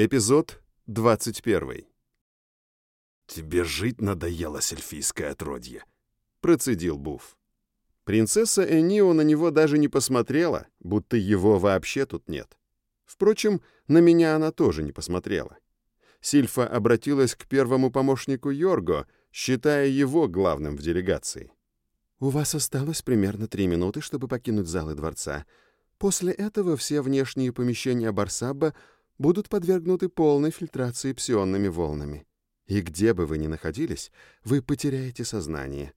Эпизод 21. «Тебе жить надоело, сельфийское отродье», — процедил Буф. Принцесса Энио на него даже не посмотрела, будто его вообще тут нет. Впрочем, на меня она тоже не посмотрела. Сильфа обратилась к первому помощнику Йорго, считая его главным в делегации. «У вас осталось примерно три минуты, чтобы покинуть залы дворца. После этого все внешние помещения Барсаба будут подвергнуты полной фильтрации псионными волнами. И где бы вы ни находились, вы потеряете сознание.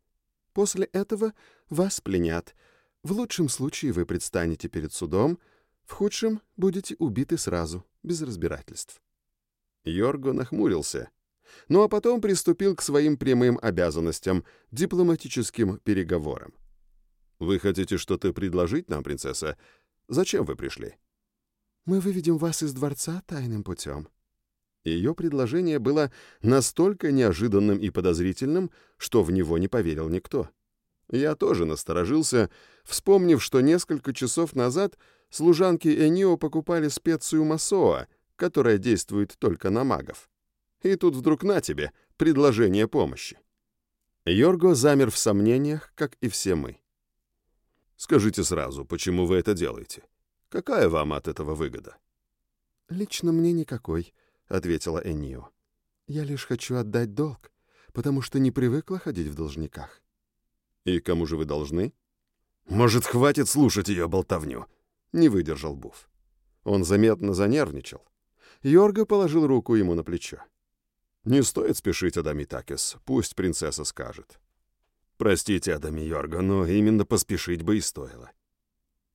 После этого вас пленят. В лучшем случае вы предстанете перед судом, в худшем будете убиты сразу, без разбирательств. Йорго нахмурился, ну а потом приступил к своим прямым обязанностям, дипломатическим переговорам. «Вы хотите что-то предложить нам, принцесса? Зачем вы пришли?» «Мы выведем вас из дворца тайным путем». Ее предложение было настолько неожиданным и подозрительным, что в него не поверил никто. Я тоже насторожился, вспомнив, что несколько часов назад служанки Энио покупали специю Масоа, которая действует только на магов. И тут вдруг на тебе предложение помощи. Йорго замер в сомнениях, как и все мы. «Скажите сразу, почему вы это делаете? Какая вам от этого выгода?» «Лично мне никакой», — ответила Энио. «Я лишь хочу отдать долг, потому что не привыкла ходить в должниках». «И кому же вы должны?» «Может, хватит слушать ее болтовню?» — не выдержал Буф. Он заметно занервничал. Йорга положил руку ему на плечо. «Не стоит спешить, Адамитакис, пусть принцесса скажет». «Простите, Адами Йорга, но именно поспешить бы и стоило».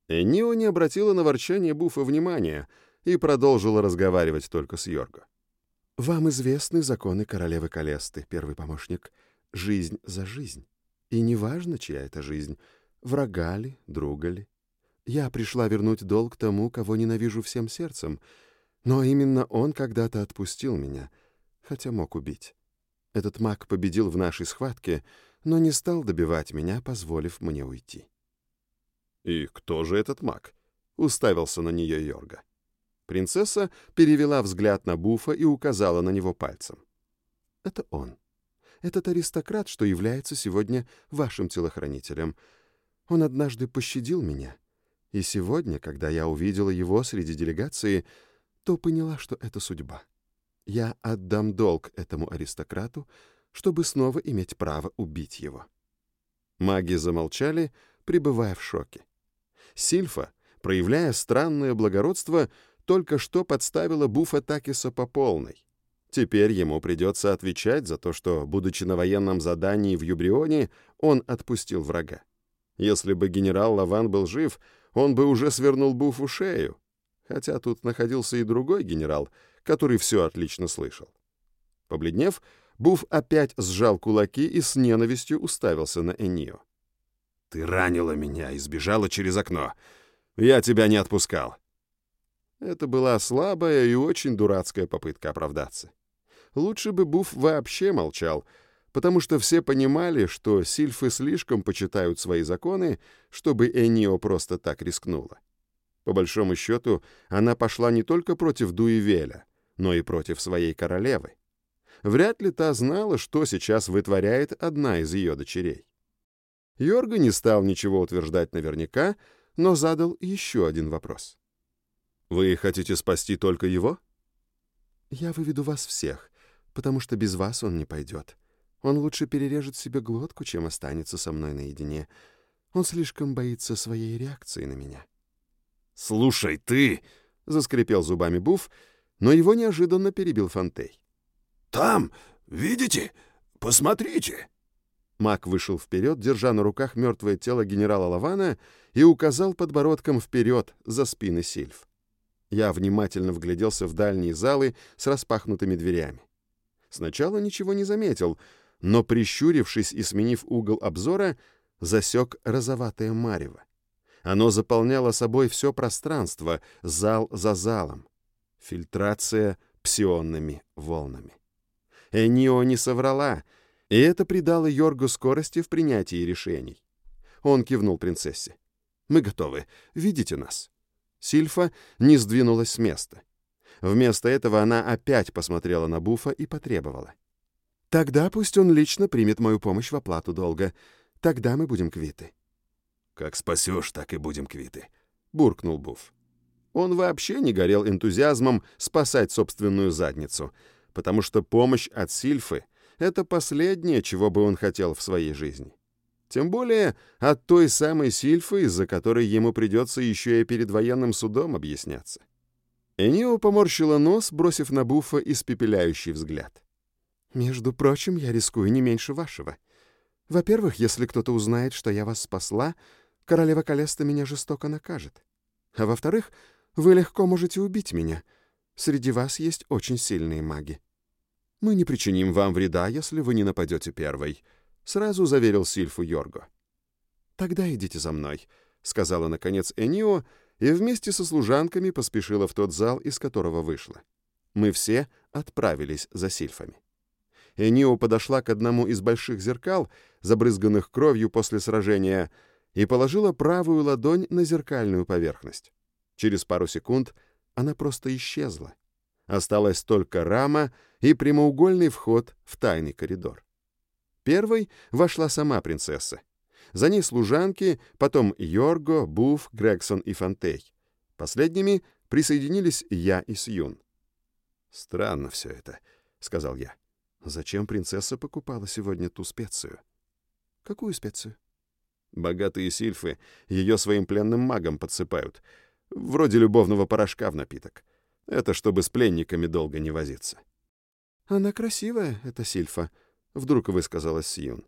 Энио не обратила на ворчание Буфа внимания и продолжила разговаривать только с Йорго. «Вам известны законы королевы Калесты, первый помощник. Жизнь за жизнь. И неважно, чья это жизнь, врага ли, друга ли. Я пришла вернуть долг тому, кого ненавижу всем сердцем, но именно он когда-то отпустил меня, хотя мог убить. Этот маг победил в нашей схватке, но не стал добивать меня, позволив мне уйти. «И кто же этот маг?» — уставился на нее Йорга. Принцесса перевела взгляд на Буфа и указала на него пальцем. «Это он. Этот аристократ, что является сегодня вашим телохранителем. Он однажды пощадил меня, и сегодня, когда я увидела его среди делегации, то поняла, что это судьба. Я отдам долг этому аристократу, чтобы снова иметь право убить его». Маги замолчали, пребывая в шоке. Сильфа, проявляя странное благородство, только что подставила Буфа Такиса по полной. Теперь ему придется отвечать за то, что, будучи на военном задании в Юбрионе, он отпустил врага. Если бы генерал Лаван был жив, он бы уже свернул Буфу шею. Хотя тут находился и другой генерал, который все отлично слышал. Побледнев, Буф опять сжал кулаки и с ненавистью уставился на Энио. Ты ранила меня и сбежала через окно. Я тебя не отпускал». Это была слабая и очень дурацкая попытка оправдаться. Лучше бы Буф вообще молчал, потому что все понимали, что сильфы слишком почитают свои законы, чтобы Энио просто так рискнула. По большому счету, она пошла не только против Дуивеля, но и против своей королевы. Вряд ли та знала, что сейчас вытворяет одна из ее дочерей. Йорга не стал ничего утверждать наверняка, но задал еще один вопрос. «Вы хотите спасти только его?» «Я выведу вас всех, потому что без вас он не пойдет. Он лучше перережет себе глотку, чем останется со мной наедине. Он слишком боится своей реакции на меня». «Слушай, ты!» — заскрипел зубами Буф, но его неожиданно перебил Фонтей. «Там, видите? Посмотрите!» Мак вышел вперед, держа на руках мертвое тело генерала Лавана и указал подбородком вперед, за спины Сильф. Я внимательно вгляделся в дальние залы с распахнутыми дверями. Сначала ничего не заметил, но, прищурившись и сменив угол обзора, засек розоватое марево. Оно заполняло собой все пространство, зал за залом. Фильтрация псионными волнами. Энио не соврала — и это придало Йоргу скорости в принятии решений. Он кивнул принцессе. «Мы готовы. Видите нас?» Сильфа не сдвинулась с места. Вместо этого она опять посмотрела на Буфа и потребовала. «Тогда пусть он лично примет мою помощь в оплату долга. Тогда мы будем квиты». «Как спасешь, так и будем квиты», — буркнул Буф. Он вообще не горел энтузиазмом спасать собственную задницу, потому что помощь от Сильфы — это последнее, чего бы он хотел в своей жизни. Тем более от той самой Сильфы, из-за которой ему придется еще и перед военным судом объясняться. Энио поморщила нос, бросив на Буфа испепеляющий взгляд. «Между прочим, я рискую не меньше вашего. Во-первых, если кто-то узнает, что я вас спасла, королева Калеста меня жестоко накажет. А во-вторых, вы легко можете убить меня. Среди вас есть очень сильные маги. Мы не причиним вам вреда, если вы не нападете первой», — сразу заверил Сильфу Йорго. «Тогда идите за мной», — сказала, наконец, Энио, — и вместе со служанками поспешила в тот зал, из которого вышла. Мы все отправились за сильфами. Энио подошла к одному из больших зеркал, забрызганных кровью после сражения, и положила правую ладонь на зеркальную поверхность. Через пару секунд она просто исчезла. Осталась только рама и прямоугольный вход в тайный коридор. Первой вошла сама принцесса, за ней служанки, потом Йорго, Буф, Грегсон и Фантей. Последними присоединились я и Сьюн. «Странно все это», — сказал я. «Зачем принцесса покупала сегодня ту специю?» «Какую специю?» «Богатые сильфы ее своим пленным магам подсыпают. Вроде любовного порошка в напиток. Это чтобы с пленниками долго не возиться». «Она красивая, эта сильфа», — вдруг высказалась Сьюн.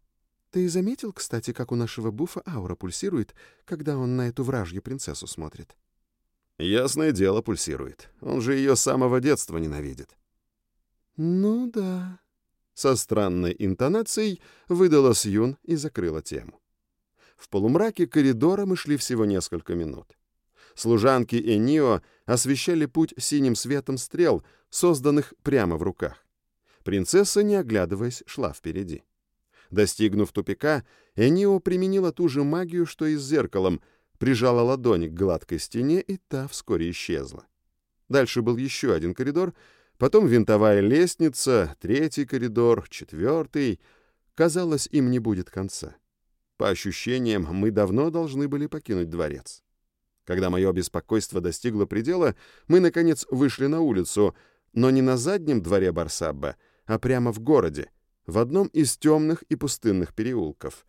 Ты заметил, кстати, как у нашего буфа аура пульсирует, когда он на эту вражью принцессу смотрит? Ясное дело, пульсирует. Он же ее с самого детства ненавидит. Ну да. Со странной интонацией выдала Сьюн и закрыла тему. В полумраке коридора мы шли всего несколько минут. Служанки Энио освещали путь синим светом стрел, созданных прямо в руках. Принцесса, не оглядываясь, шла впереди. Достигнув тупика, Энио применила ту же магию, что и с зеркалом, прижала ладонь к гладкой стене, и та вскоре исчезла. Дальше был еще один коридор, потом винтовая лестница, третий коридор, четвертый. Казалось, им не будет конца. По ощущениям, мы давно должны были покинуть дворец. Когда мое беспокойство достигло предела, мы, наконец, вышли на улицу, но не на заднем дворе Барсабба, а прямо в городе, в одном из темных и пустынных переулков.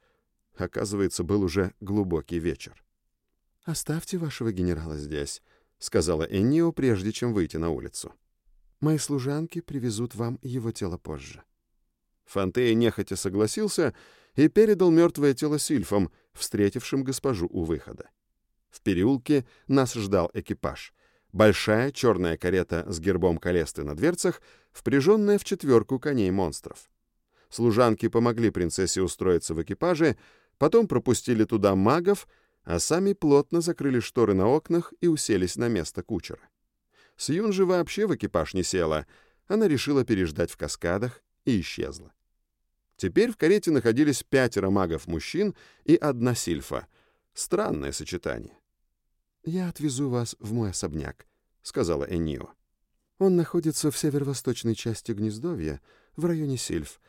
Оказывается, был уже глубокий вечер. «Оставьте вашего генерала здесь», — сказала Эннио, прежде чем выйти на улицу. «Мои служанки привезут вам его тело позже». Фантея нехотя согласился и передал мертвое тело сильфам, встретившим госпожу у выхода. В переулке нас ждал экипаж. Большая черная карета с гербом Калесты на дверцах, впряженная в четверку коней-монстров. Служанки помогли принцессе устроиться в экипаже, потом пропустили туда магов, а сами плотно закрыли шторы на окнах и уселись на место кучера. Сьюн же вообще в экипаж не села. Она решила переждать в каскадах и исчезла. Теперь в карете находились пятеро магов-мужчин и одна сильфа. Странное сочетание. «Я отвезу вас в мой особняк», — сказала Энио. «Он находится в северо-восточной части гнездовья, в районе Сильф,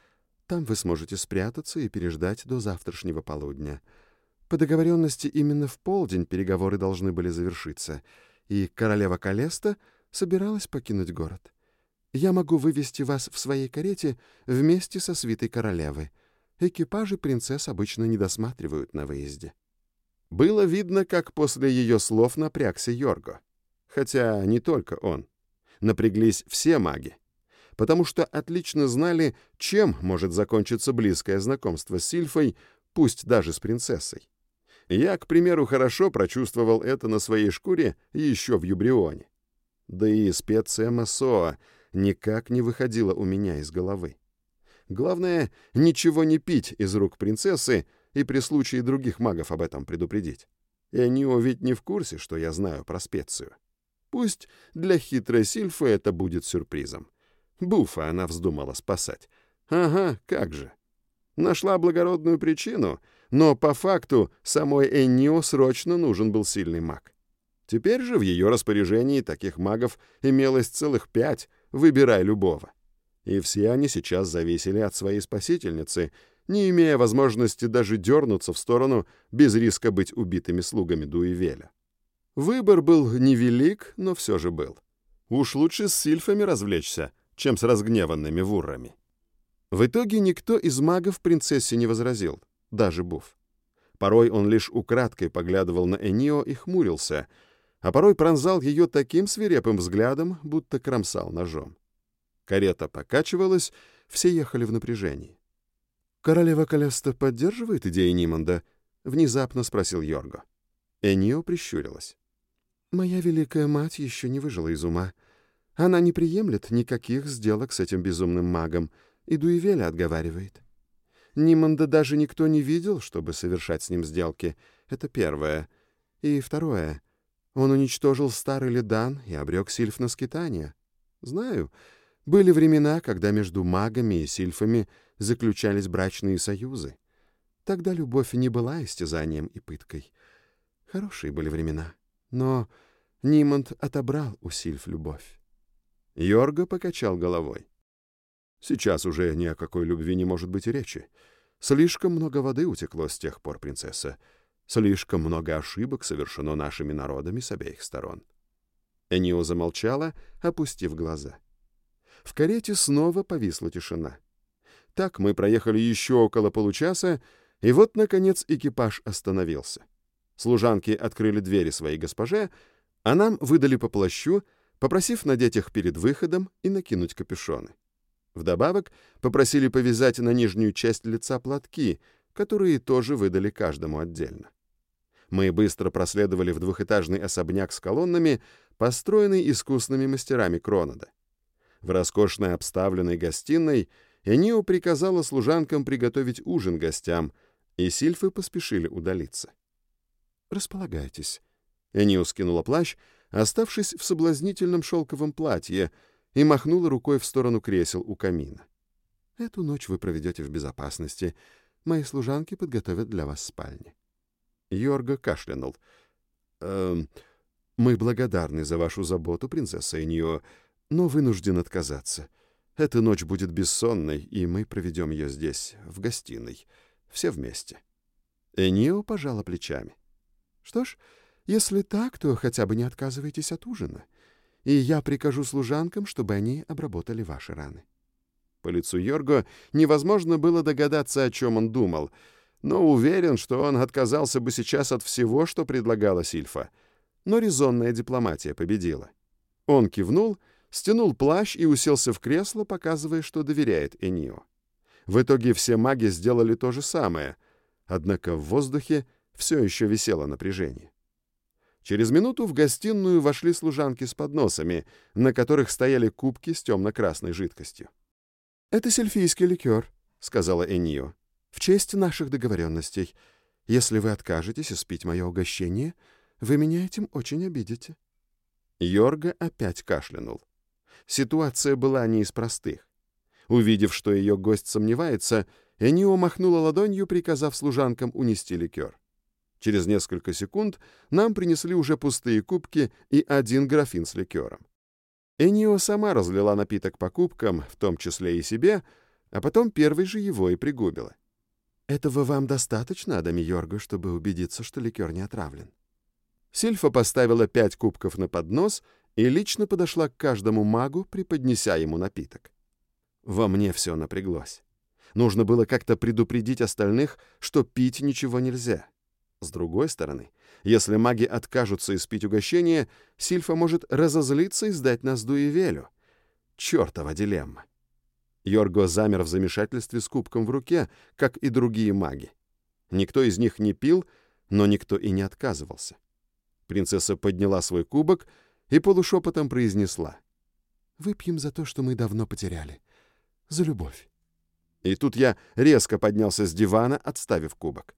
там вы сможете спрятаться и переждать до завтрашнего полудня. По договоренности именно в полдень переговоры должны были завершиться, и королева Калеста собиралась покинуть город. Я могу вывести вас в своей карете вместе со свитой королевы. Экипажи принцесс обычно не досматривают на выезде. Было видно, как после ее слов напрягся Йорго. Хотя не только он. Напряглись все маги потому что отлично знали, чем может закончиться близкое знакомство с Сильфой, пусть даже с принцессой. Я, к примеру, хорошо прочувствовал это на своей шкуре еще в Юбрионе. Да и специя Масоа никак не выходила у меня из головы. Главное, ничего не пить из рук принцессы и при случае других магов об этом предупредить. И они ведь не в курсе, что я знаю про специю. Пусть для хитрой Сильфы это будет сюрпризом. Буфа она вздумала спасать. Ага, как же. Нашла благородную причину, но по факту самой Эннио срочно нужен был сильный маг. Теперь же в ее распоряжении таких магов имелось целых пять, выбирай любого. И все они сейчас зависели от своей спасительницы, не имея возможности даже дернуться в сторону без риска быть убитыми слугами Дуивеля. Выбор был невелик, но все же был. Уж лучше с сильфами развлечься, чем с разгневанными вуррами. В итоге никто из магов принцессе не возразил, даже Буф. Порой он лишь украдкой поглядывал на Энио и хмурился — а порой пронзал ее таким свирепым взглядом, будто кромсал ножом. Карета покачивалась, все ехали в напряжении. «Королева Калеста поддерживает идеи Нимонда?» — внезапно спросил Йорго. Энио прищурилась. «Моя великая мать еще не выжила из ума. Она не приемлет никаких сделок с этим безумным магом, и Дуивеля отговаривает. Нимонда даже никто не видел, чтобы совершать с ним сделки. Это первое. И второе — он уничтожил старый Ледан и обрек сильф на скитание. Знаю, были времена, когда между магами и сильфами заключались брачные союзы. Тогда любовь не была истязанием и пыткой. Хорошие были времена. Но Нимонт отобрал у сильф любовь. Йорга покачал головой. Сейчас уже ни о какой любви не может быть речи. Слишком много воды утекло с тех пор, принцесса. Слишком много ошибок совершено нашими народами с обеих сторон. Энио замолчала, опустив глаза. В карете снова повисла тишина. Так мы проехали еще около получаса, и вот, наконец, экипаж остановился. Служанки открыли двери своей госпоже, а нам выдали по плащу, попросив надеть их перед выходом и накинуть капюшоны. Вдобавок попросили повязать на нижнюю часть лица платки, которые тоже выдали каждому отдельно. Мы быстро проследовали в двухэтажный особняк с колоннами, построенный искусными мастерами Кронода. В роскошной обставленной гостиной Энио приказала служанкам приготовить ужин гостям, и сильфы поспешили удалиться. «Располагайтесь». Энио скинула плащ, оставшись в соблазнительном шелковом платье, и махнула рукой в сторону кресел у камина. «Эту ночь вы проведете в безопасности. Мои служанки подготовят для вас спальни». Йорга кашлянул. «Эм, «Мы благодарны за вашу заботу, принцесса Эньо, но вынужден отказаться. Эта ночь будет бессонной, и мы проведем ее здесь, в гостиной, все вместе». Энио пожала плечами. «Что ж, если так, то хотя бы не отказывайтесь от ужина, и я прикажу служанкам, чтобы они обработали ваши раны». По лицу Йорго невозможно было догадаться, о чем он думал — но уверен, что он отказался бы сейчас от всего, что предлагала Сильфа. Но резонная дипломатия победила. Он кивнул, стянул плащ и уселся в кресло, показывая, что доверяет Энио. В итоге все маги сделали то же самое, однако в воздухе все еще висело напряжение. Через минуту в гостиную вошли служанки с подносами, на которых стояли кубки с темно-красной жидкостью. «Это сельфийский ликер», — сказала Энио в честь наших договоренностей. Если вы откажетесь испить мое угощение, вы меня этим очень обидите». Йорга опять кашлянул. Ситуация была не из простых. Увидев, что ее гость сомневается, Энио махнула ладонью, приказав служанкам унести ликер. Через несколько секунд нам принесли уже пустые кубки и один графин с ликером. Энио сама разлила напиток по кубкам, в том числе и себе, а потом первый же его и пригубила. Этого вам достаточно, Адами Йорго, чтобы убедиться, что ликер не отравлен. Сильфа поставила пять кубков на поднос и лично подошла к каждому магу, преподнеся ему напиток. Во мне все напряглось. Нужно было как-то предупредить остальных, что пить ничего нельзя. С другой стороны, если маги откажутся испить угощение, Сильфа может разозлиться и сдать нас Дуевелю. Чёртова дилемма. Йорго замер в замешательстве с кубком в руке, как и другие маги. Никто из них не пил, но никто и не отказывался. Принцесса подняла свой кубок и полушепотом произнесла. «Выпьем за то, что мы давно потеряли. За любовь». И тут я резко поднялся с дивана, отставив кубок.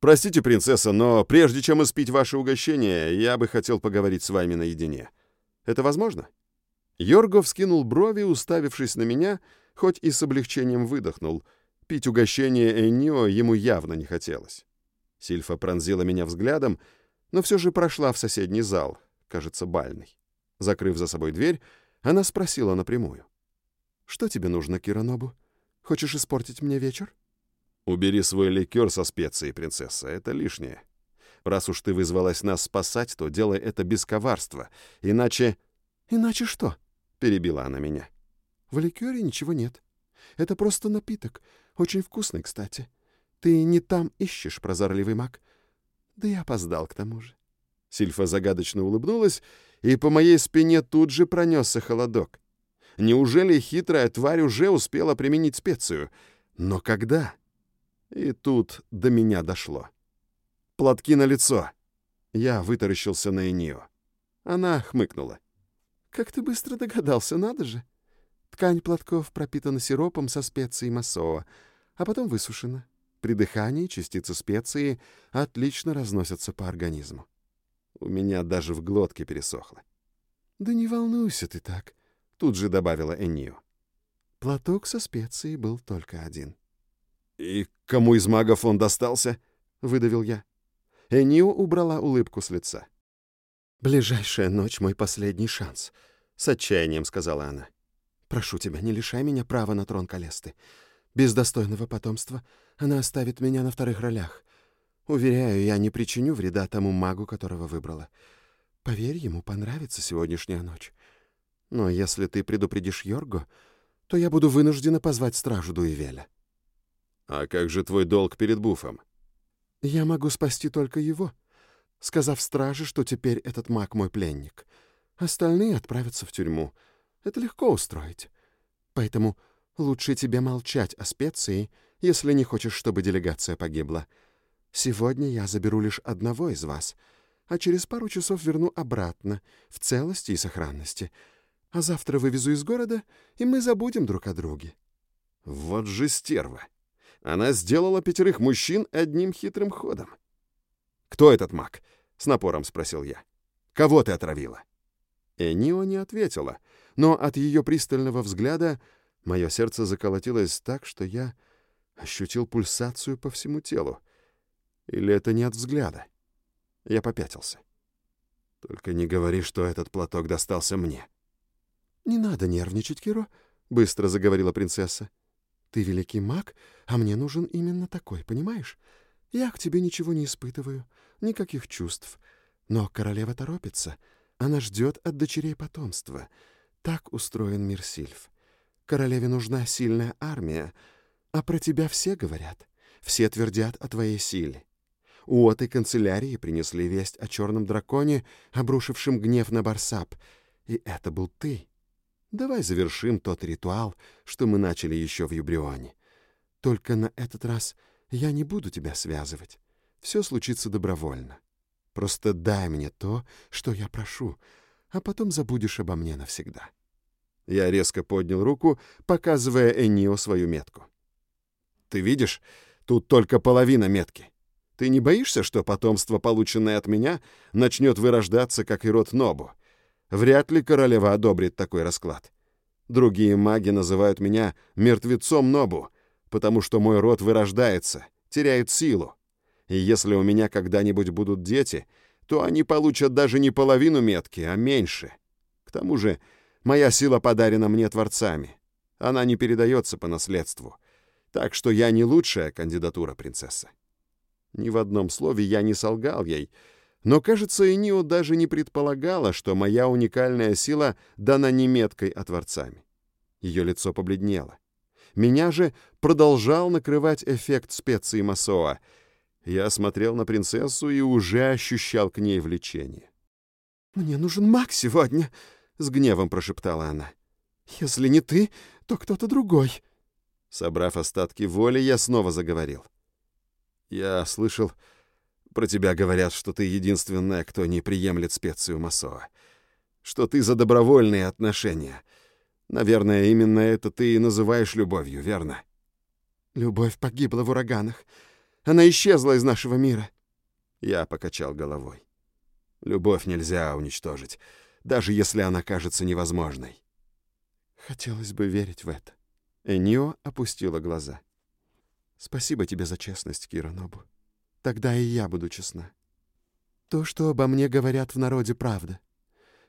«Простите, принцесса, но прежде чем испить ваше угощение, я бы хотел поговорить с вами наедине. Это возможно?» Йорго вскинул брови, уставившись на меня, хоть и с облегчением выдохнул. Пить угощение Эннио ему явно не хотелось. Сильфа пронзила меня взглядом, но все же прошла в соседний зал, кажется, бальный. Закрыв за собой дверь, она спросила напрямую. «Что тебе нужно, Киранобу? Хочешь испортить мне вечер?» «Убери свой ликер со специей, принцесса, это лишнее. Раз уж ты вызвалась нас спасать, то делай это без коварства, иначе...» «Иначе что?» — перебила она меня. «В ликере ничего нет. Это просто напиток. Очень вкусный, кстати. Ты не там ищешь, прозорливый маг. Да и опоздал к тому же». Сильфа загадочно улыбнулась, и по моей спине тут же пронесся холодок. Неужели хитрая тварь уже успела применить специю? Но когда? И тут до меня дошло. Платки на лицо. Я вытаращился на Энио. Она хмыкнула. «Как ты быстро догадался, надо же!» Ткань платков пропитана сиропом со специей Масоа, а потом высушена. При дыхании частицы специи отлично разносятся по организму. У меня даже в глотке пересохло. «Да не волнуйся ты так», — тут же добавила Эннио. Платок со специей был только один. «И кому из магов он достался?» — выдавил я. Эннио убрала улыбку с лица. «Ближайшая ночь — мой последний шанс», — с отчаянием сказала она. «Прошу тебя, не лишай меня права на трон Калесты. Без достойного потомства она оставит меня на вторых ролях. Уверяю, я не причиню вреда тому магу, которого выбрала. Поверь, ему понравится сегодняшняя ночь. Но если ты предупредишь Йорго, то я буду вынуждена позвать стражу Дуивеля». «А как же твой долг перед Буфом?» «Я могу спасти только его, сказав страже, что теперь этот маг мой пленник. Остальные отправятся в тюрьму. Это легко устроить. Поэтому лучше тебе молчать о специи, если не хочешь, чтобы делегация погибла. Сегодня я заберу лишь одного из вас, а через пару часов верну обратно, в целости и сохранности. А завтра вывезу из города, и мы забудем друг о друге». Вот же стерва! Она сделала пятерых мужчин одним хитрым ходом. «Кто этот маг?» — с напором спросил я. «Кого ты отравила?» Энио не ответила, но от ее пристального взгляда мое сердце заколотилось так, что я ощутил пульсацию по всему телу. Или это не от взгляда? Я попятился. Только не говори, что этот платок достался мне. «Не надо нервничать, Киро», — быстро заговорила принцесса. «Ты великий маг, а мне нужен именно такой, понимаешь? Я к тебе ничего не испытываю, никаких чувств. Но королева торопится. Она ждет от дочерей потомства. Так устроен мир Сильф. Королеве нужна сильная армия, а про тебя все говорят. Все твердят о твоей силе. У этой канцелярии принесли весть о черном драконе, обрушившем гнев на Барсап. И это был ты. Давай завершим тот ритуал, что мы начали еще в Юбрионе. Только на этот раз я не буду тебя связывать. Все случится добровольно. Просто дай мне то, что я прошу, а потом забудешь обо мне навсегда». Я резко поднял руку, показывая Энио свою метку. «Ты видишь, тут только половина метки. Ты не боишься, что потомство, полученное от меня, начнет вырождаться, как и род Нобу? Вряд ли королева одобрит такой расклад. Другие маги называют меня мертвецом Нобу, потому что мой род вырождается, теряет силу. И если у меня когда-нибудь будут дети, то они получат даже не половину метки, а меньше. К тому же моя сила подарена мне творцами. Она не передается по наследству. Так что я не лучшая кандидатура принцессы. Ни в одном слове я не солгал ей, но, кажется, Энио даже не предполагала, что моя уникальная сила дана не меткой, а творцами. Ее лицо побледнело. Меня же продолжал накрывать эффект специи Масоа. Я смотрел на принцессу и уже ощущал к ней влечение. «Мне нужен маг сегодня», — с гневом прошептала она. «Если не ты, то кто-то другой». Собрав остатки воли, я снова заговорил. Я слышал, про тебя говорят, что ты единственная, кто не приемлет специю Масоа. Что ты за добровольные отношения. Наверное, именно это ты и называешь любовью, верно? Любовь погибла в ураганах. Она исчезла из нашего мира. Я покачал головой. Любовь нельзя уничтожить, даже если она кажется невозможной. Хотелось бы верить в это. Энио опустила глаза. Спасибо тебе за честность, Кира Нобу. Тогда и я буду честна. То, что обо мне говорят в народе, правда.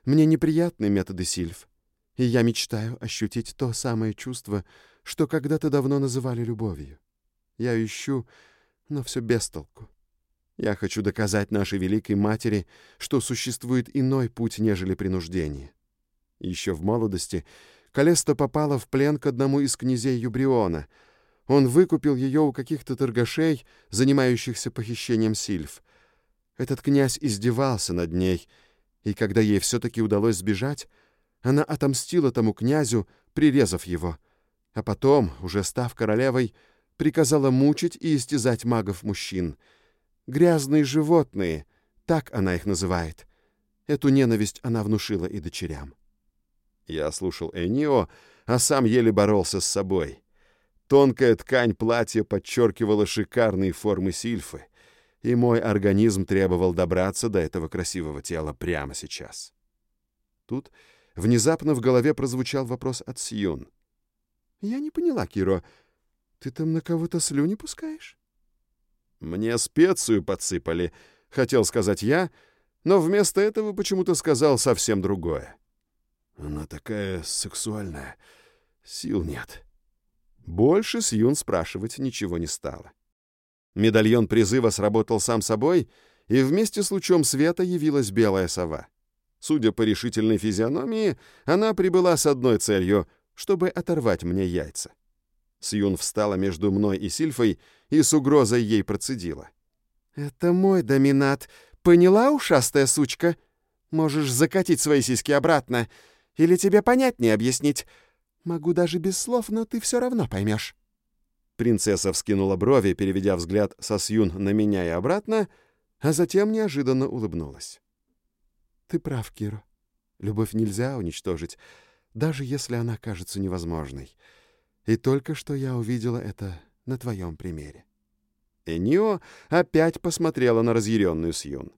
Мне неприятны методы Сильф, и я мечтаю ощутить то самое чувство, что когда-то давно называли любовью. Я ищу, но все без толку. Я хочу доказать нашей великой матери, что существует иной путь, нежели принуждение. Еще в молодости Калеста попала в плен к одному из князей Юбриона. Он выкупил ее у каких-то торгашей, занимающихся похищением сильф. Этот князь издевался над ней, и когда ей все-таки удалось сбежать, она отомстила тому князю, прирезав его, а потом, уже став королевой, приказала мучить и истязать магов-мужчин. «Грязные животные», так она их называет. Эту ненависть она внушила и дочерям. Я слушал Энио, а сам еле боролся с собой. Тонкая ткань платья подчеркивала шикарные формы сильфы, и мой организм требовал добраться до этого красивого тела прямо сейчас. Тут внезапно в голове прозвучал вопрос от Сьюн. «Я не поняла, Киро, ты там на кого-то слюни пускаешь?» «Мне специю подсыпали», — хотел сказать я, но вместо этого почему-то сказал совсем другое. Она такая сексуальная. Сил нет. Больше Сьюн спрашивать ничего не стало. Медальон призыва сработал сам собой, и вместе с лучом света явилась белая сова. Судя по решительной физиономии, она прибыла с одной целью, чтобы оторвать мне яйца. Сьюн встала между мной и Сильфой и с угрозой ей процедила. «Это мой доминат. Поняла, ушастая сучка? Можешь закатить свои сиськи обратно. Или тебе понятнее объяснить? Могу даже без слов, но ты все равно поймешь». Принцесса вскинула брови, переведя взгляд со Сьюн на меня и обратно, а затем неожиданно улыбнулась. «Ты прав, Киро. Любовь нельзя уничтожить, даже если она кажется невозможной. И только что я увидела это на твоем примере». Энио опять посмотрела на разъяренную Сьюн.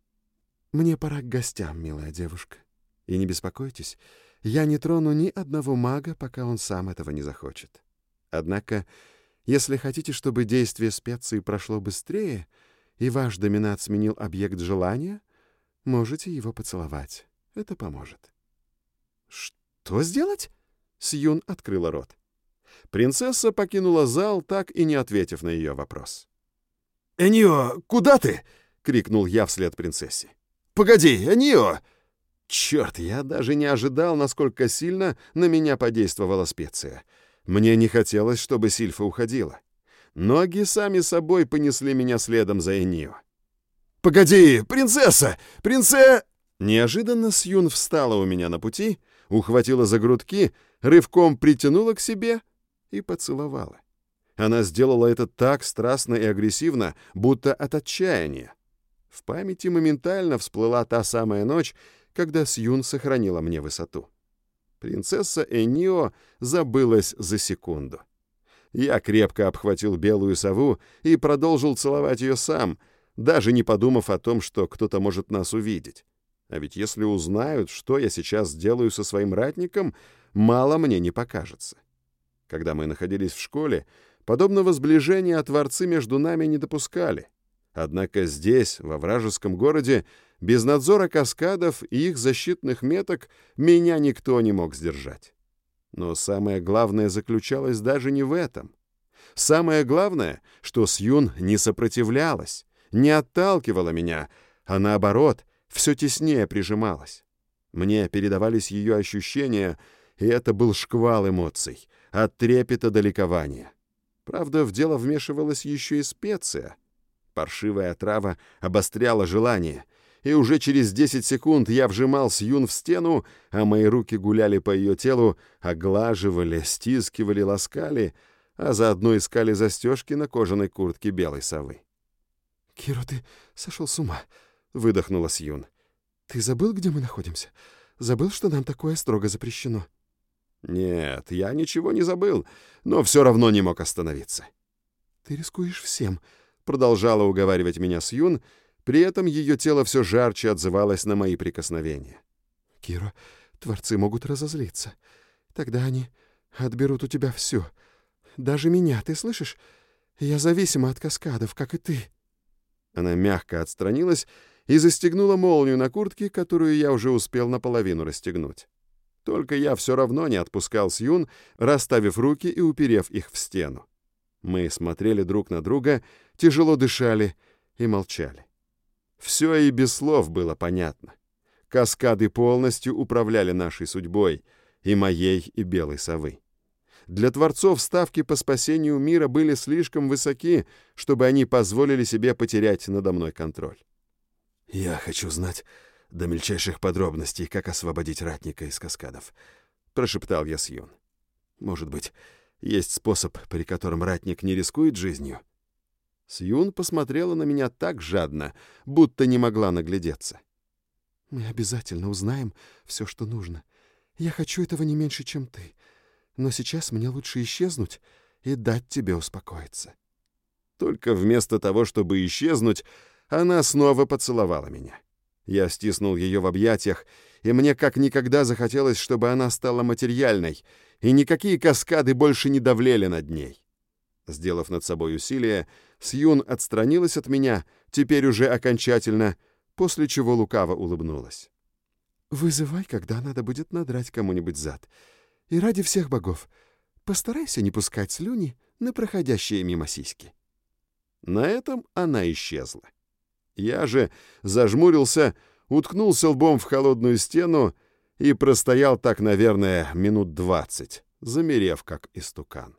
«Мне пора к гостям, милая девушка. И не беспокойтесь, я не трону ни одного мага, пока он сам этого не захочет. Однако, если хотите, чтобы действие специи прошло быстрее, и ваш доминат сменил объект желания, можете его поцеловать. Это поможет. «Что сделать?» Сьюн открыла рот. Принцесса покинула зал, так и не ответив на ее вопрос. «Энио, куда ты?» — крикнул я вслед принцессе. «Погоди, Энио!» Черт, я даже не ожидал, насколько сильно на меня подействовала специя. Мне не хотелось, чтобы Сильфа уходила. Ноги сами собой понесли меня следом за Энио. «Погоди, принцесса! Принце...» Неожиданно Сьюн встала у меня на пути, ухватила за грудки, рывком притянула к себе и поцеловала. Она сделала это так страстно и агрессивно, будто от отчаяния. В памяти моментально всплыла та самая ночь, когда Сьюн сохранила мне высоту. Принцесса Энио забылась за секунду. Я крепко обхватил белую сову и продолжил целовать ее сам, даже не подумав о том, что кто-то может нас увидеть. А ведь если узнают, что я сейчас делаю со своим ратником, мало мне не покажется. Когда мы находились в школе, подобного сближения творцы между нами не допускали. Однако здесь, во вражеском городе, без надзора каскадов и их защитных меток меня никто не мог сдержать. Но самое главное заключалось даже не в этом. Самое главное, что Сьюн не сопротивлялась, не отталкивала меня, а наоборот, все теснее прижималась. Мне передавались ее ощущения, и это был шквал эмоций, от трепета до ликования. Правда, в дело вмешивалась еще и специя. Паршивая трава обостряла желание, и уже через 10 секунд я вжимал Сьюн в стену, а мои руки гуляли по ее телу, оглаживали, стискивали, ласкали, а заодно искали застежки на кожаной куртке белой совы. «Киро, ты сошел с ума!» — выдохнула Сьюн. «Ты забыл, где мы находимся? Забыл, что нам такое строго запрещено?» «Нет, я ничего не забыл, но все равно не мог остановиться». «Ты рискуешь всем», — продолжала уговаривать меня Сьюн, — при этом ее тело все жарче отзывалось на мои прикосновения. «Киро, творцы могут разозлиться. Тогда они отберут у тебя все. Даже меня, ты слышишь? Я зависима от каскадов, как и ты». Она мягко отстранилась и застегнула молнию на куртке, которую я уже успел наполовину расстегнуть. Только я все равно не отпускал Сьюн, расставив руки и уперев их в стену. Мы смотрели друг на друга, тяжело дышали и молчали. Все и без слов было понятно. Каскады полностью управляли нашей судьбой, и моей, и белой совы. Для творцов ставки по спасению мира были слишком высоки, чтобы они позволили себе потерять надо мной контроль. «Я хочу знать до мельчайших подробностей, как освободить ратника из каскадов», — прошептал я Сьюн. «Может быть, есть способ, при котором ратник не рискует жизнью?» Сьюн посмотрела на меня так жадно, будто не могла наглядеться. «Мы обязательно узнаем все, что нужно. Я хочу этого не меньше, чем ты. Но сейчас мне лучше исчезнуть и дать тебе успокоиться». Только вместо того, чтобы исчезнуть, она снова поцеловала меня. Я стиснул ее в объятиях, и мне как никогда захотелось, чтобы она стала материальной, и никакие каскады больше не давлели над ней. Сделав над собой усилие, Сьюн отстранилась от меня, теперь уже окончательно, после чего лукаво улыбнулась. «Вызывай, когда надо будет надрать кому-нибудь зад. И ради всех богов, постарайся не пускать слюни на проходящие мимо сиськи». На этом она исчезла. Я же зажмурился, уткнулся лбом в холодную стену и простоял так, наверное, минут двадцать, замерев как истукан.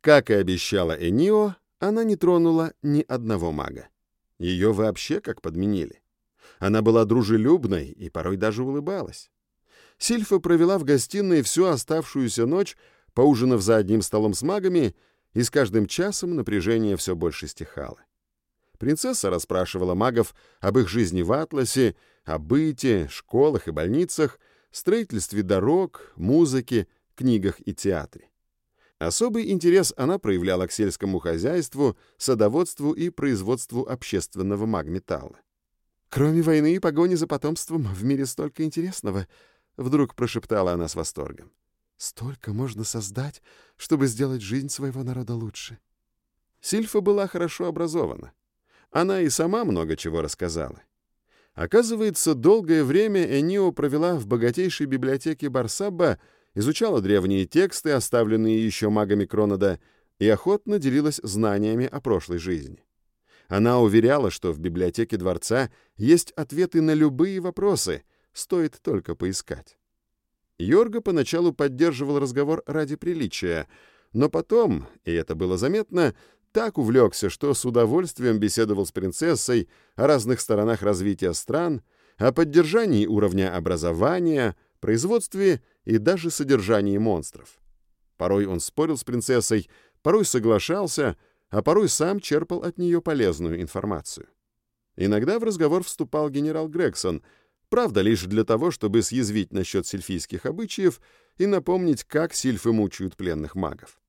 Как и обещала Энио, она не тронула ни одного мага. Ее вообще как подменили. Она была дружелюбной и порой даже улыбалась. Сильфа провела в гостиной всю оставшуюся ночь, поужинав за одним столом с магами, и с каждым часом напряжение все больше стихало. Принцесса расспрашивала магов об их жизни в Атласе, о быте, школах и больницах, строительстве дорог, музыке, книгах и театре. Особый интерес она проявляла к сельскому хозяйству, садоводству и производству общественного магметалла. «Кроме войны и погони за потомством, в мире столько интересного», — вдруг прошептала она с восторгом. «Столько можно создать, чтобы сделать жизнь своего народа лучше». Сильфа была хорошо образована. Она и сама много чего рассказала. Оказывается, долгое время Энио провела в богатейшей библиотеке Барсаба, изучала древние тексты, оставленные еще магами Кронода, и охотно делилась знаниями о прошлой жизни. Она уверяла, что в библиотеке дворца есть ответы на любые вопросы, стоит только поискать. Йорга поначалу поддерживал разговор ради приличия, но потом, и это было заметно, так увлекся, что с удовольствием беседовал с принцессой о разных сторонах развития стран, о поддержании уровня образования, производстве и даже содержании монстров. Порой он спорил с принцессой, порой соглашался, а порой сам черпал от нее полезную информацию. Иногда в разговор вступал генерал Грегсон, правда, лишь для того, чтобы съязвить насчет сильфийских обычаев и напомнить, как сильфы мучают пленных магов.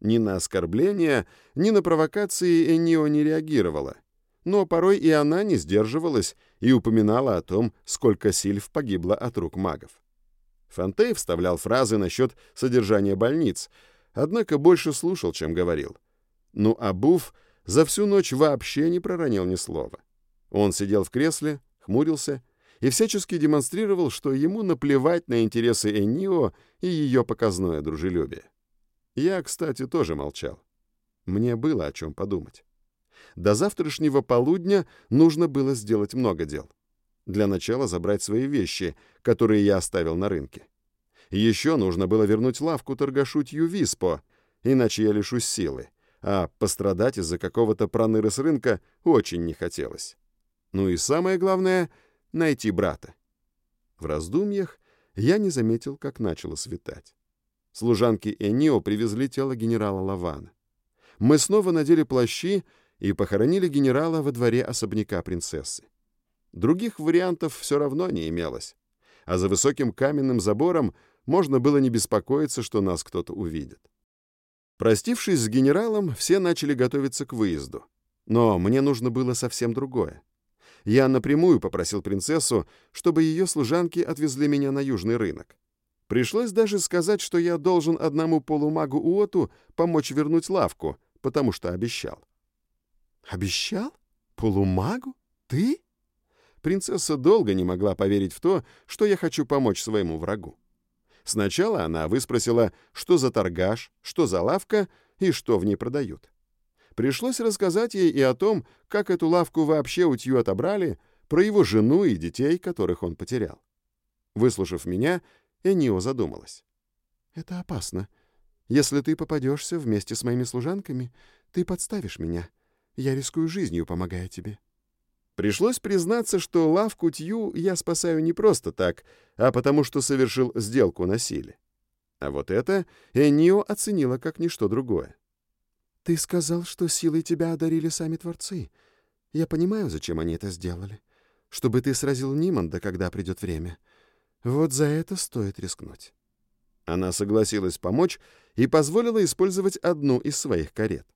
Ни на оскорбления, ни на провокации Энио не реагировала. Но порой и она не сдерживалась и упоминала о том, сколько сильф погибло от рук магов. Фонтей вставлял фразы насчет содержания больниц, однако больше слушал, чем говорил. Ну а Буф за всю ночь вообще не проронил ни слова. Он сидел в кресле, хмурился и всячески демонстрировал, что ему наплевать на интересы Энио и ее показное дружелюбие. Я, кстати, тоже молчал. Мне было о чем подумать. До завтрашнего полудня нужно было сделать много дел. Для начала забрать свои вещи, которые я оставил на рынке. Еще нужно было вернуть лавку торгашу Тьювиспо, иначе я лишусь силы, а пострадать из-за какого-то проныры с рынка очень не хотелось. Ну и самое главное — найти брата. В раздумьях я не заметил, как начало светать. Служанки Энио привезли тело генерала Лавана. Мы снова надели плащи и похоронили генерала во дворе особняка принцессы. Других вариантов все равно не имелось. А за высоким каменным забором можно было не беспокоиться, что нас кто-то увидит. Простившись с генералом, все начали готовиться к выезду. Но мне нужно было совсем другое. Я напрямую попросил принцессу, чтобы ее служанки отвезли меня на южный рынок. Пришлось даже сказать, что я должен одному полумагу Уоту помочь вернуть лавку, потому что обещал. «Обещал? Полумагу? Ты?» Принцесса долго не могла поверить в то, что я хочу помочь своему врагу. Сначала она выспросила, что за торгаш, что за лавка и что в ней продают. Пришлось рассказать ей и о том, как эту лавку вообще у Тью отобрали, про его жену и детей, которых он потерял. Выслушав меня, Энио задумалась. «Это опасно. Если ты попадешься вместе с моими служанками, ты подставишь меня. Я рискую жизнью, помогая тебе». Пришлось признаться, что лавку Тью я спасаю не просто так, а потому что совершил сделку на силе. А вот это Энио оценила как ничто другое. «Ты сказал, что силой тебя одарили сами Творцы. Я понимаю, зачем они это сделали. Чтобы ты сразил Ниманда, когда придет время. Вот за это стоит рискнуть». Она согласилась помочь и позволила использовать одну из своих карет.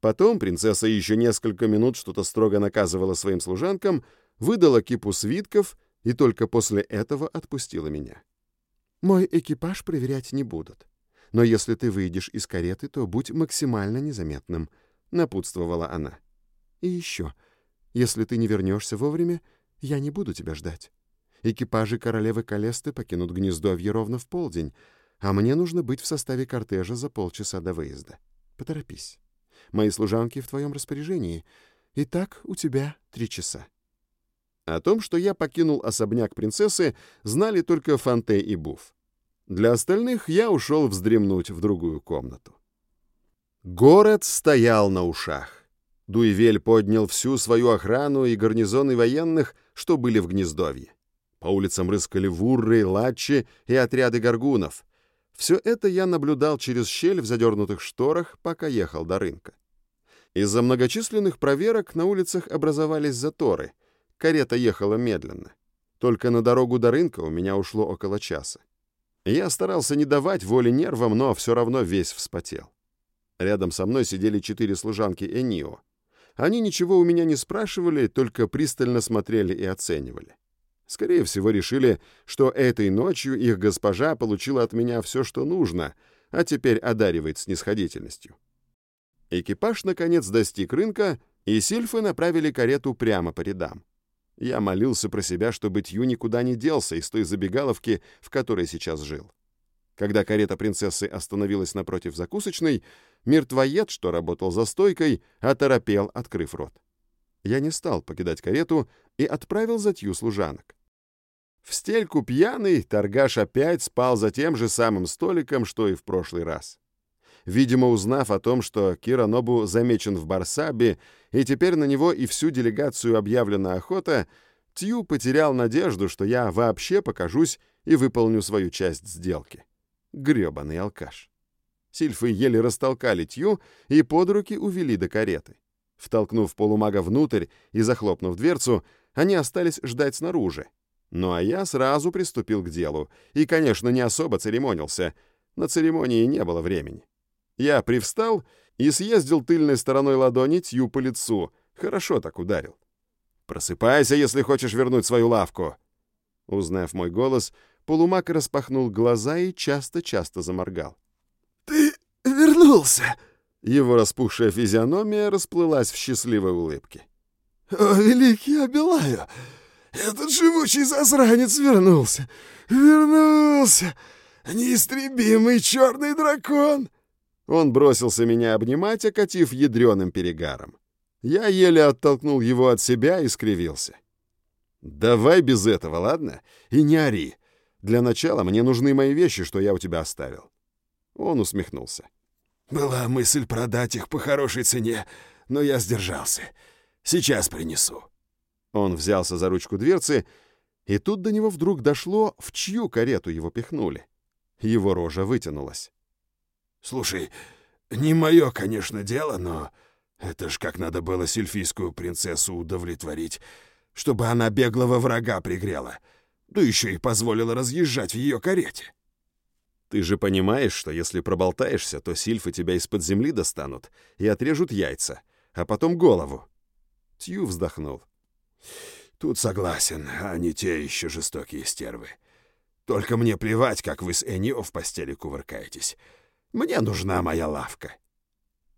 Потом принцесса еще несколько минут что-то строго наказывала своим служанкам, выдала кипу свитков и только после этого отпустила меня. «Мой экипаж проверять не будут. Но если ты выйдешь из кареты, то будь максимально незаметным», — напутствовала она. «И еще, если ты не вернешься вовремя, я не буду тебя ждать. Экипажи королевы Калесты покинут гнездовье ровно в полдень, а мне нужно быть в составе кортежа за полчаса до выезда. Поторопись». Мои служанки в твоем распоряжении. Итак, у тебя три часа». О том, что я покинул особняк принцессы, знали только Фанте и Буф. Для остальных я ушел вздремнуть в другую комнату. Город стоял на ушах. Дуевель поднял всю свою охрану и гарнизоны военных, что были в гнездовье. По улицам рыскали вурры, латчи и отряды горгунов. Все это я наблюдал через щель в задернутых шторах, пока ехал до рынка. Из-за многочисленных проверок на улицах образовались заторы. Карета ехала медленно. Только на дорогу до рынка у меня ушло около часа. Я старался не давать воли нервам, но все равно весь вспотел. Рядом со мной сидели четыре служанки Энио. Они ничего у меня не спрашивали, только пристально смотрели и оценивали. Скорее всего, решили, что этой ночью их госпожа получила от меня все, что нужно, а теперь одаривает снисходительностью. Экипаж, наконец, достиг рынка, и сильфы направили карету прямо по рядам. Я молился про себя, чтобы Тью никуда не делся из той забегаловки, в которой сейчас жил. Когда карета принцессы остановилась напротив закусочной, мертвоед, что работал за стойкой, оторопел, открыв рот. Я не стал покидать карету и отправил за Тью служанок. В стельку пьяный торгаш опять спал за тем же самым столиком, что и в прошлый раз. Видимо, узнав о том, что Кира Нобу замечен в Барсабе, и теперь на него и всю делегацию объявлена охота, Тью потерял надежду, что я вообще покажусь и выполню свою часть сделки. Грёбаный алкаш. Сильфы еле растолкали Тью и под руки увели до кареты. Втолкнув полумага внутрь и захлопнув дверцу, они остались ждать снаружи, ну а я сразу приступил к делу и, конечно, не особо церемонился. На церемонии не было времени. Я привстал и съездил тыльной стороной ладони Тью по лицу. Хорошо так ударил. «Просыпайся, если хочешь вернуть свою лавку!» Узнав мой голос, полумак распахнул глаза и часто-часто заморгал. «Ты вернулся!» Его распухшая физиономия расплылась в счастливой улыбке. «О, великий Абилаю! Этот живучий засранец вернулся! Вернулся! Неистребимый черный дракон!» Он бросился меня обнимать, окатив ядреным перегаром. Я еле оттолкнул его от себя и скривился. «Давай без этого, ладно? И не ори. Для начала мне нужны мои вещи, что я у тебя оставил». Он усмехнулся. «Была мысль продать их по хорошей цене, но я сдержался. Сейчас принесу». Он взялся за ручку дверцы, и тут до него вдруг дошло, в чью карету его пихнули. Его рожа вытянулась. «Слушай, не мое, конечно, дело, но это ж как надо было сельфийскую принцессу удовлетворить, чтобы она беглого врага пригрела, да еще и позволила разъезжать в ее карете». «Ты же понимаешь, что если проболтаешься, то сильфы тебя из-под земли достанут и отрежут яйца, а потом голову». Тью вздохнул. Тут согласен, они те еще жестокие стервы. Только мне плевать, как вы с Энио в постели кувыркаетесь. Мне нужна моя лавка».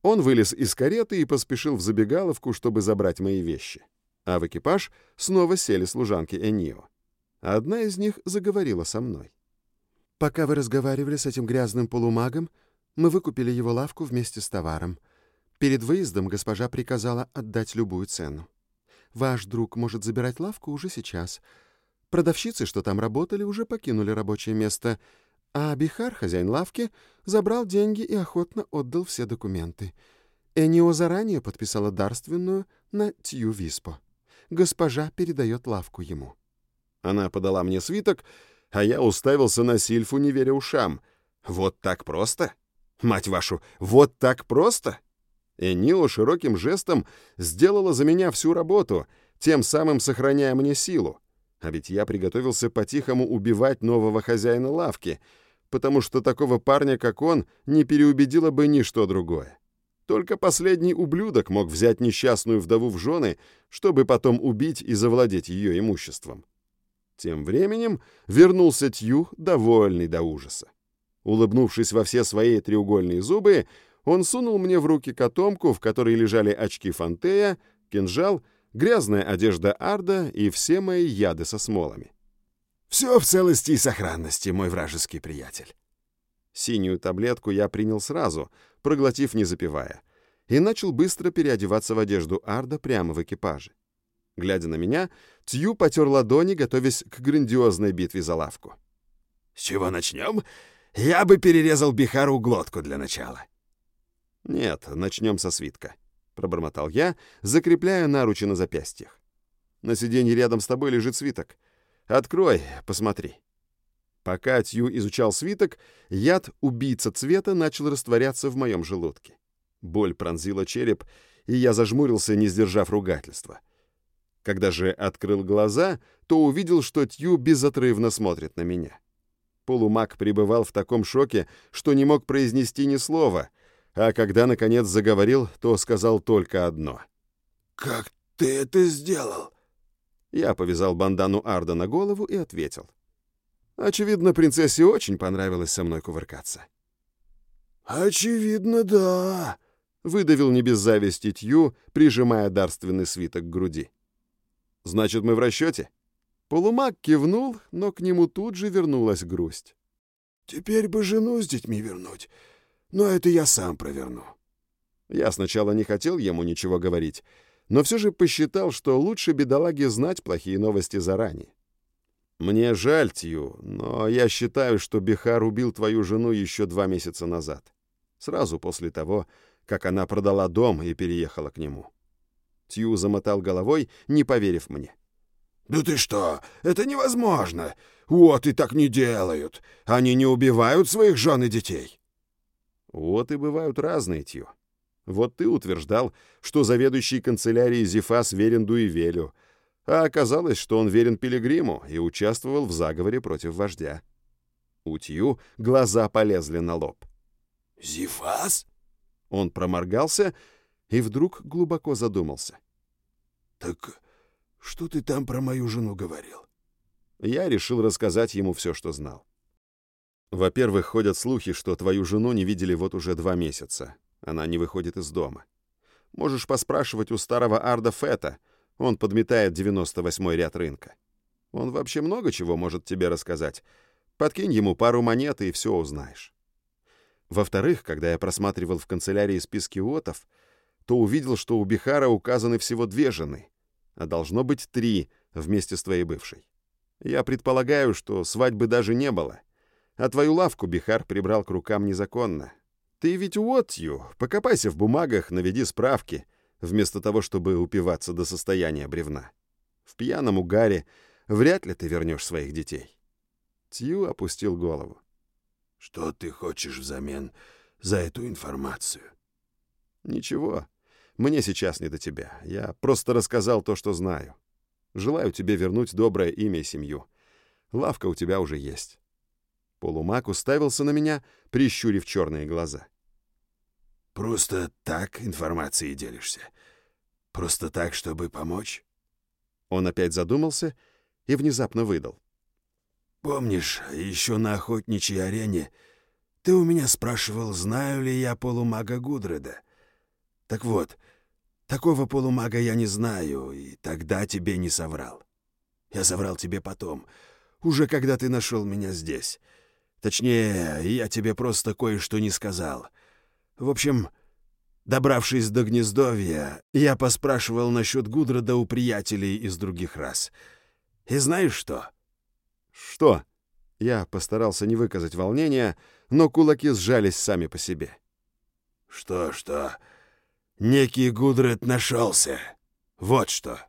Он вылез из кареты и поспешил в забегаловку, чтобы забрать мои вещи. А в экипаж снова сели служанки Энио. Одна из них заговорила со мной. «Пока вы разговаривали с этим грязным полумагом, мы выкупили его лавку вместе с товаром. Перед выездом госпожа приказала отдать любую цену. Ваш друг может забирать лавку уже сейчас. Продавщицы, что там работали, уже покинули рабочее место, а Бихар, хозяин лавки, забрал деньги и охотно отдал все документы. Энио заранее подписала дарственную на Тью Виспо. Госпожа передает лавку ему. Она подала мне свиток, а я уставился на Сильфу, не веря ушам. Вот так просто? Мать вашу, вот так просто? Энио широким жестом сделала за меня всю работу, тем самым сохраняя мне силу. А ведь я приготовился по-тихому убивать нового хозяина лавки, потому что такого парня, как он, не переубедило бы ничто другое. Только последний ублюдок мог взять несчастную вдову в жены, чтобы потом убить и завладеть ее имуществом. Тем временем вернулся Тью, довольный до ужаса. Улыбнувшись во все свои треугольные зубы, он сунул мне в руки котомку, в которой лежали очки Фантея, кинжал, грязная одежда Арда и все мои яды со смолами. «Все в целости и сохранности, мой вражеский приятель». Синюю таблетку я принял сразу, проглотив не запивая, и начал быстро переодеваться в одежду Арда прямо в экипаже. Глядя на меня, Тью потер ладони, готовясь к грандиозной битве за лавку. «С чего начнем? Я бы перерезал Бихару глотку для начала». «Нет, начнем со свитка», — пробормотал я, закрепляя наручи на запястьях. «На сиденье рядом с тобой лежит свиток. Открой, посмотри». Пока Тью изучал свиток, яд убийца цвета начал растворяться в моем желудке. Боль пронзила череп, и я зажмурился, не сдержав ругательства. Когда же открыл глаза, то увидел, что Тью безотрывно смотрит на меня. Полумаг пребывал в таком шоке, что не мог произнести ни слова, а когда, наконец, заговорил, то сказал только одно. «Как ты это сделал?» Я повязал бандану Арда на голову и ответил. Очевидно, принцессе очень понравилось со мной кувыркаться. «Очевидно, да», — выдавил не без зависти Тью, прижимая дарственный свиток к груди. Значит, мы в расчете?» Полумаг кивнул, но к нему тут же вернулась грусть. «Теперь бы жену с детьми вернуть, но это я сам проверну». Я сначала не хотел ему ничего говорить, но все же посчитал, что лучше бедолаге знать плохие новости заранее. «Мне жаль, Тью, но я считаю, что Бихар убил твою жену еще два месяца назад, сразу после того, как она продала дом и переехала к нему. Тью замотал головой, не поверив мне. «Да ты что? Это невозможно! Вот и так не делают! Они не убивают своих жен и детей!» «Вот и бывают разные, Тью. Вот ты утверждал, что заведующий канцелярией Зефас верен Дуивелю, а оказалось, что он верен Пилигриму и участвовал в заговоре против вождя». У Тью глаза полезли на лоб. «Зефас?» Он проморгался и вдруг глубоко задумался. «Так что ты там про мою жену говорил?» Я решил рассказать ему все, что знал. Во-первых, ходят слухи, что твою жену не видели вот уже два месяца. Она не выходит из дома. Можешь поспрашивать у старого Арда Фета. Он подметает 98-й ряд рынка. Он вообще много чего может тебе рассказать. Подкинь ему пару монет, и все узнаешь. Во-вторых, когда я просматривал в канцелярии списки отов, то увидел, что у Бихара указаны всего две жены, а должно быть три вместе с твоей бывшей. Я предполагаю, что свадьбы даже не было, а твою лавку Бихар прибрал к рукам незаконно. Ты ведь Уотью, покопайся в бумагах, наведи справки, вместо того, чтобы упиваться до состояния бревна. В пьяном угаре вряд ли ты вернешь своих детей. Тью опустил голову. «Что ты хочешь взамен за эту информацию?» «Ничего. Мне сейчас не до тебя. Я просто рассказал то, что знаю. Желаю тебе вернуть доброе имя и семью. Лавка у тебя уже есть». Полумак уставился на меня, прищурив черные глаза. «Просто так информацией делишься? Просто так, чтобы помочь?» Он опять задумался и внезапно выдал. «Помнишь, еще на охотничьей арене ты у меня спрашивал, знаю ли я полумага Гудреда? Так вот, Такого полумага я не знаю, и тогда тебе не соврал. Я соврал тебе потом, уже когда ты нашел меня здесь. Точнее, я тебе просто кое-что не сказал. В общем, добравшись до гнездовья, я поспрашивал насчет Гудрода у приятелей из других рас. И знаешь что? Что? Я постарался не выказать волнения, но кулаки сжались сами по себе. Что-что? Некий Гудред нашелся. Вот что.